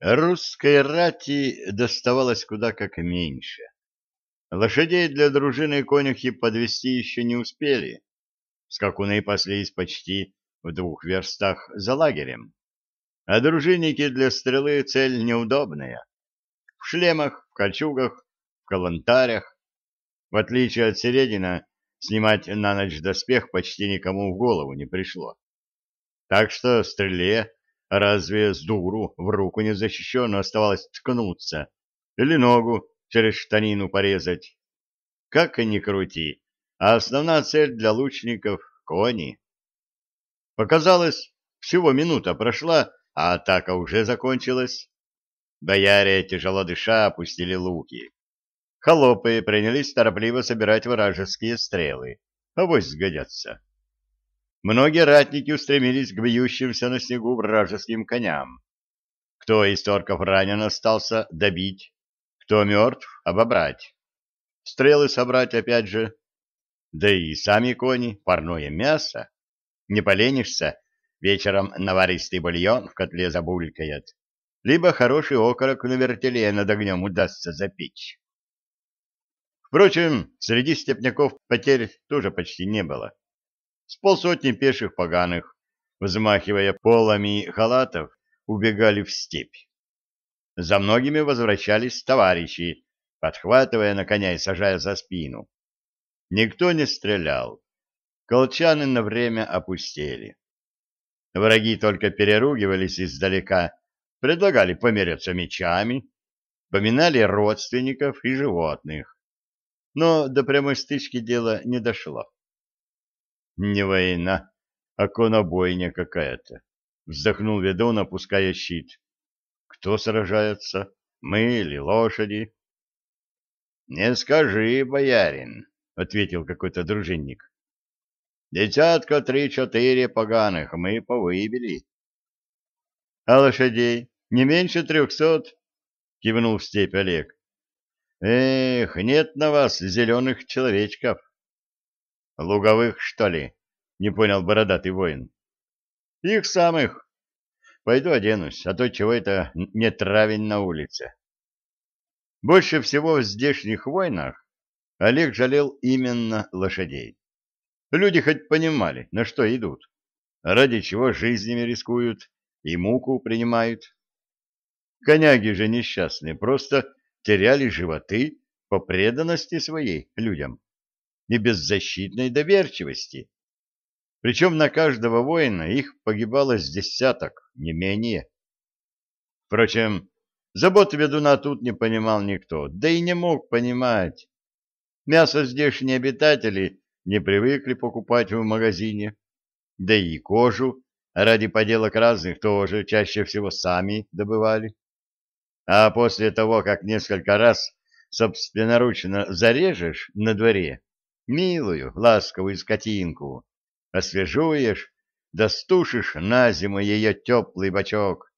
Русской рати доставалось куда как меньше. Лошадей для дружины конюхи подвести еще не успели. Скакуны паслись почти в двух верстах за лагерем. А дружинники для стрелы цель неудобная. В шлемах, в кольчугах, в калантарях. В отличие от Середина, снимать на ночь доспех почти никому в голову не пришло. Так что стреле разве с дуру в руку незащищенно оставалось ткнуться или ногу через штанину порезать. Как и ни крути, а основная цель для лучников — кони. Показалось, всего минута прошла, а атака уже закончилась. Бояре, тяжело дыша, опустили луки. Холопы принялись торопливо собирать вражеские стрелы. Авось сгодятся. Многие ратники устремились к бьющимся на снегу вражеским коням. Кто из торков ранен остался, добить. Кто мертв, обобрать. Стрелы собрать опять же. Да и сами кони, парное мясо. Не поленишься, вечером наваристый бульон в котле забулькает. Либо хороший окорок на вертеле над огнем удастся запечь. Впрочем, среди степняков потерь тоже почти не было. С полсотни пеших поганых, взмахивая полами халатов, убегали в степь. За многими возвращались товарищи, подхватывая на коня и сажая за спину. Никто не стрелял. Колчаны на время опустели. Враги только переругивались издалека, предлагали померяться мечами, поминали родственников и животных но до прямой стычки дело не дошло. «Не война, а конобойня какая-то», — вздохнул ведун, опуская щит. «Кто сражается, мы или лошади?» «Не скажи, боярин», — ответил какой-то дружинник. «Десятка три-четыре поганых мы повыбили». «А лошадей не меньше трехсот?» — кивнул в степь Олег. Эх, нет на вас зеленых человечков. Луговых, что ли? Не понял бородатый воин. Их самых. Пойду оденусь, а то чего это не травень на улице. Больше всего в здешних войнах Олег жалел именно лошадей. Люди хоть понимали, на что идут, ради чего жизнями рискуют и муку принимают. Коняги же несчастные, просто теряли животы по преданности своей людям и беззащитной доверчивости. Причем на каждого воина их погибало с десяток, не менее. Впрочем, забот ведуна тут не понимал никто, да и не мог понимать. Мясо здешние обитатели не привыкли покупать в магазине, да и кожу ради поделок разных тоже чаще всего сами добывали. А после того, как несколько раз собственноручно зарежешь на дворе милую, ласковую скотинку, освежуешь, достушишь на зиму ее теплый бочок,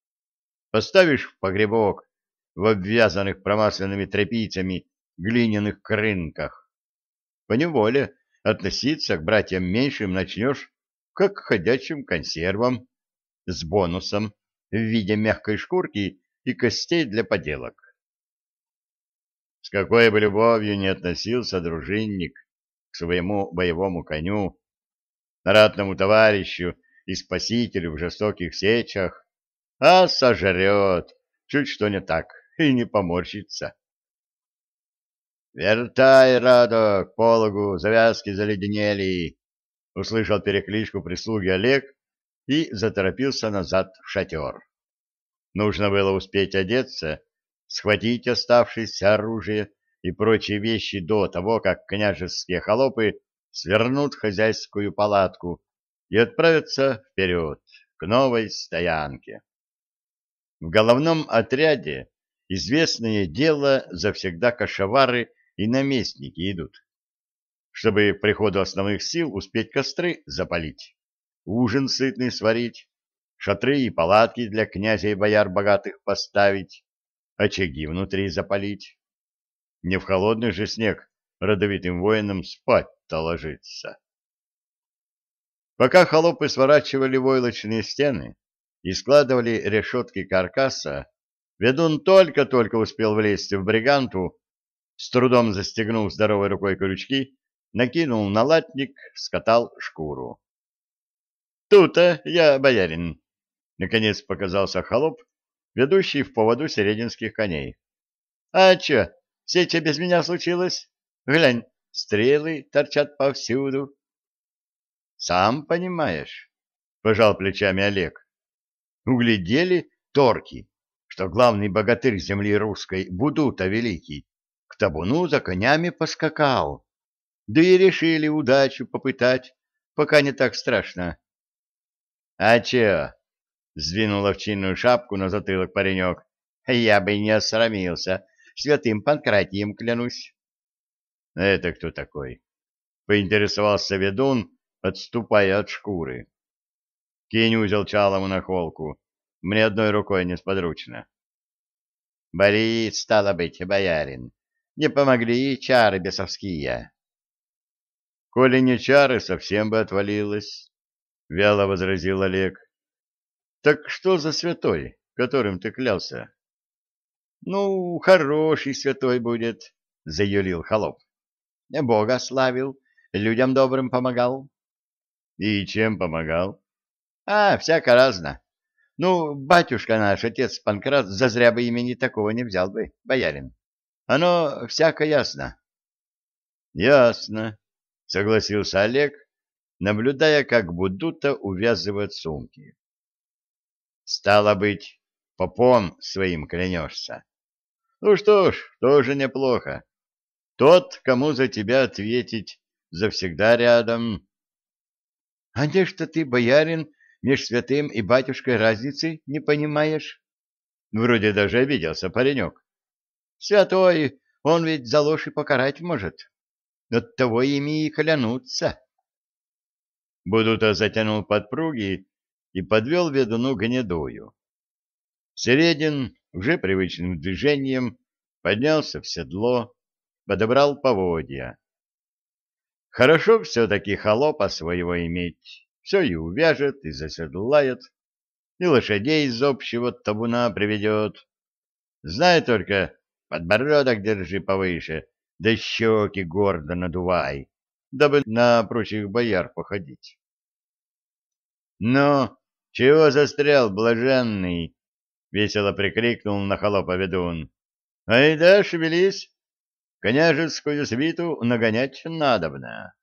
поставишь в погребок в обвязанных промасленными тряпицами глиняных крынках, поневоле относиться к братьям меньшим начнешь как к ходячим консервам с бонусом в виде мягкой шкурки и костей для поделок. С какой бы любовью не относился дружинник к своему боевому коню, ратному товарищу и спасителю в жестоких сечах, а сожрет, чуть что не так, и не поморщится. «Вертай, Радо, к пологу, завязки заледенели!» — услышал перекличку прислуги Олег и заторопился назад в шатер. Нужно было успеть одеться, схватить оставшееся оружие и прочие вещи до того, как княжеские холопы свернут хозяйскую палатку и отправятся вперед, к новой стоянке. В головном отряде известное дело завсегда кошевары и наместники идут, чтобы к приходу основных сил успеть костры запалить, ужин сытный сварить, шатры и палатки для князя и бояр богатых поставить, очаги внутри запалить. Не в холодный же снег родовитым воинам спать-то ложиться. Пока холопы сворачивали войлочные стены и складывали решетки каркаса, Ведун только-только успел влезть в бриганту, с трудом застегнул здоровой рукой крючки, накинул на латник, скатал шкуру. «Тут-то я боярин!» — наконец показался холоп, ведущий в поводу серединских коней. «А чё, сеча без меня случилось? Глянь, стрелы торчат повсюду». «Сам понимаешь», — пожал плечами Олег. «Углядели торки, что главный богатырь земли русской, Будута Великий, к табуну за конями поскакал. Да и решили удачу попытать, пока не так страшно. — А че? — сдвинул овчинную шапку на затылок паренек. — Я бы не осрамился, святым Панкратием клянусь. — Это кто такой? — поинтересовался ведун, отступая от шкуры. — Кинь узел чалому на холку. Мне одной рукой несподручно. — Болит, стало быть, боярин. Не помогли чары бесовские. — Коли не чары, совсем бы отвалилось, — вяло возразил Олег. — Так что за святой, которым ты клялся? — Ну, хороший святой будет, — заюлил холоп. — Бога славил, людям добрым помогал. — И чем помогал? — А, всяко разно. Ну, батюшка наш, отец Панкрат, зазря бы имени такого не взял бы, боярин. Оно всяко ясно. — Ясно, — согласился Олег, наблюдая, как Будута увязывает сумки. — Стало быть, попом своим клянешься. Ну что ж, тоже неплохо. Тот, кому за тебя ответить, завсегда рядом. — А не что ты, боярин, меж святым и батюшкой разницы не понимаешь? Вроде даже обиделся паренек. Святой, он ведь за ложь и покарать может. Оттого ими и клянутся. Будута затянул подпруги и подвел ведуну гнедую. Середин уже привычным движением поднялся в седло, подобрал поводья. Хорошо все-таки холопа своего иметь все и увяжет, и заседлает, и лошадей из общего табуна приведет. Знай только, подбородок держи повыше, да щеки гордо надувай, дабы на прочих бояр походить. — Ну, чего застрял, блаженный? — весело прикрикнул на холопа ведун. — Ай да, шевелись, княжескую свиту нагонять надобно.